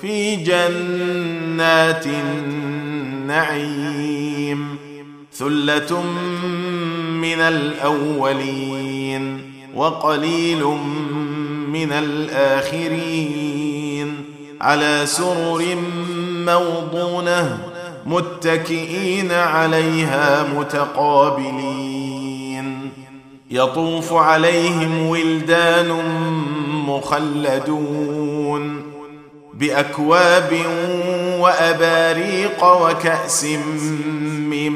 في جنات النعيم ثلة من الأولين وقليل من الآخرين على سرر موضونة متكئين عليها متقابلين يطوف عليهم ولدان مخلدون بأكواب وأباريق وكأس من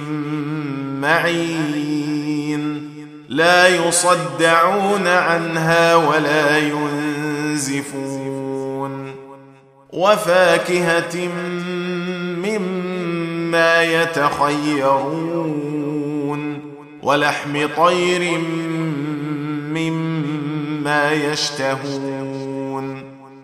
معين. لا يصدعون عنها ولا ينزفون. وفاكهة مما يتخيرون. ولحم طير مما يشتهون.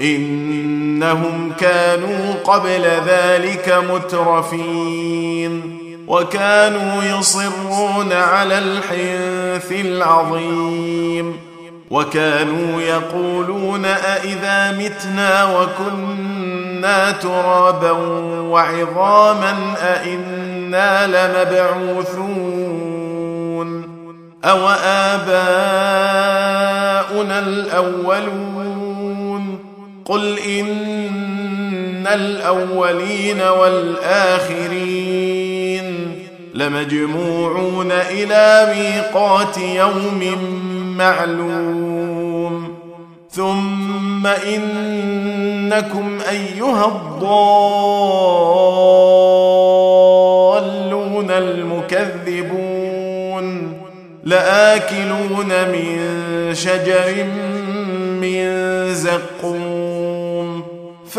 إنهم كانوا قبل ذلك مترفين وكانوا يصرون على الحنث العظيم وكانوا يقولون أإذا متنا وكنا ترابا وعظاما أإنا لمبعوثون أو آباؤنا الأولون قل إن الأولين والآخرين لمجموعون إلى ميقات يوم معلوم ثم إنكم أيها الضالون المكذبون لآكلون من شجر من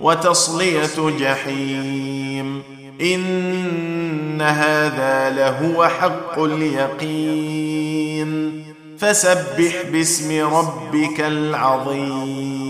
وتصلية جحيم. إن هذا لهو حق اليقين. فسبح باسم ربك العظيم.